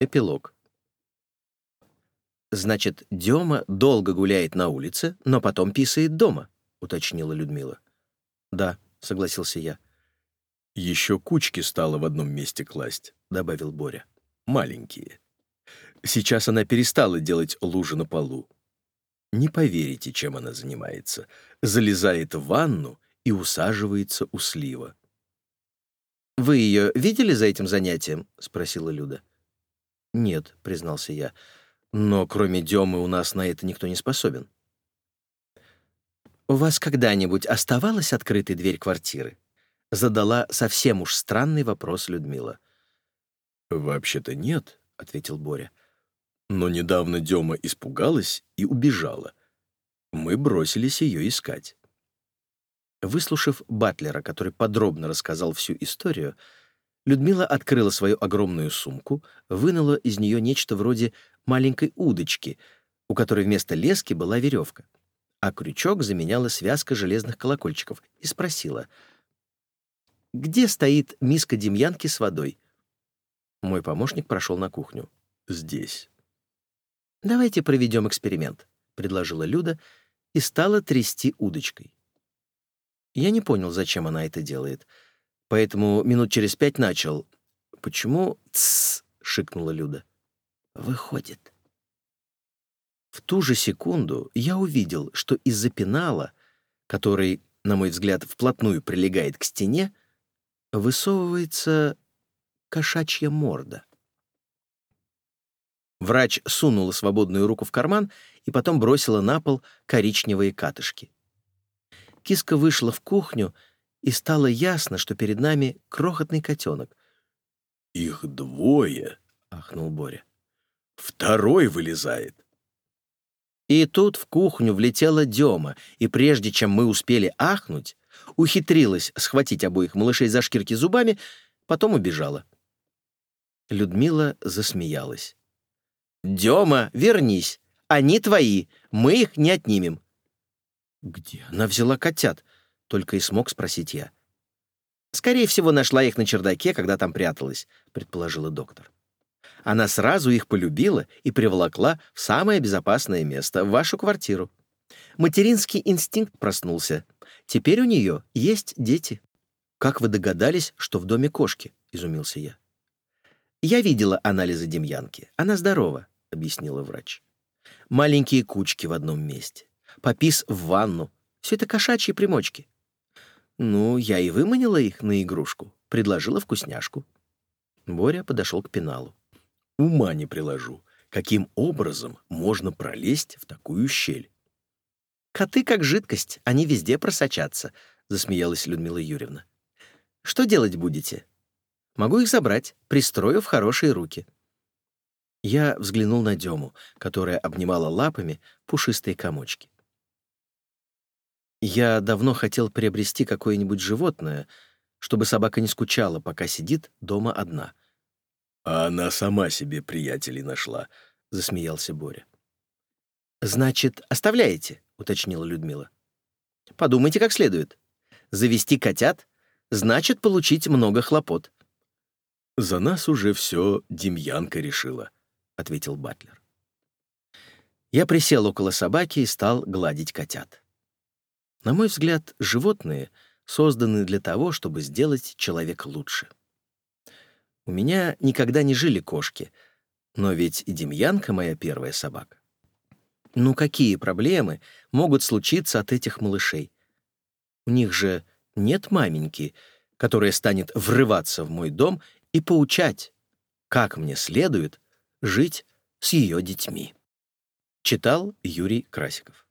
Эпилог. «Значит, Дема долго гуляет на улице, но потом писает дома», — уточнила Людмила. «Да», — согласился я. «Еще кучки стало в одном месте класть», — добавил Боря. «Маленькие. Сейчас она перестала делать лужи на полу. Не поверите, чем она занимается. Залезает в ванну и усаживается у слива». «Вы ее видели за этим занятием?» — спросила Люда. «Нет», — признался я. «Но кроме Демы у нас на это никто не способен». «У вас когда-нибудь оставалась открытой дверь квартиры?» — задала совсем уж странный вопрос Людмила. «Вообще-то нет», — ответил Боря. «Но недавно Дема испугалась и убежала. Мы бросились ее искать». Выслушав Батлера, который подробно рассказал всю историю, Людмила открыла свою огромную сумку, вынула из нее нечто вроде маленькой удочки, у которой вместо лески была веревка, а крючок заменяла связка железных колокольчиков, и спросила, «Где стоит миска демьянки с водой?» Мой помощник прошел на кухню. «Здесь». «Давайте проведем эксперимент», — предложила Люда и стала трясти удочкой. Я не понял, зачем она это делает — Поэтому минут через пять начал. «Почему?» «Тссс!» — шикнула Люда. «Выходит». В ту же секунду я увидел, что из-за пенала, который, на мой взгляд, вплотную прилегает к стене, высовывается кошачья морда. Врач сунула свободную руку в карман и потом бросила на пол коричневые катышки. Киска вышла в кухню и стало ясно, что перед нами крохотный котенок. «Их двое!» — ахнул Боря. «Второй вылезает!» И тут в кухню влетела Дема, и прежде чем мы успели ахнуть, ухитрилась схватить обоих малышей за шкирки зубами, потом убежала. Людмила засмеялась. «Дема, вернись! Они твои! Мы их не отнимем!» «Где она взяла котят?» Только и смог спросить я. «Скорее всего, нашла их на чердаке, когда там пряталась», — предположила доктор. Она сразу их полюбила и приволокла в самое безопасное место, в вашу квартиру. Материнский инстинкт проснулся. Теперь у нее есть дети. «Как вы догадались, что в доме кошки?» — изумился я. «Я видела анализы Демьянки. Она здорова», — объяснила врач. «Маленькие кучки в одном месте. Попис в ванну. Все это кошачьи примочки. Ну, я и выманила их на игрушку, предложила вкусняшку. Боря подошел к пеналу. Ума не приложу, каким образом можно пролезть в такую щель. Коты как жидкость, они везде просочатся, засмеялась Людмила Юрьевна. Что делать будете? Могу их забрать, пристрою в хорошие руки. Я взглянул на Дему, которая обнимала лапами пушистые комочки. Я давно хотел приобрести какое-нибудь животное, чтобы собака не скучала, пока сидит дома одна. «А она сама себе приятелей нашла», — засмеялся Боря. «Значит, оставляете?» — уточнила Людмила. «Подумайте как следует. Завести котят — значит получить много хлопот». «За нас уже все Демьянка решила», — ответил Батлер. Я присел около собаки и стал гладить котят. На мой взгляд, животные созданы для того, чтобы сделать человека лучше. У меня никогда не жили кошки, но ведь и Демьянка моя первая собака. Ну какие проблемы могут случиться от этих малышей? У них же нет маменьки, которая станет врываться в мой дом и поучать, как мне следует жить с ее детьми. Читал Юрий Красиков.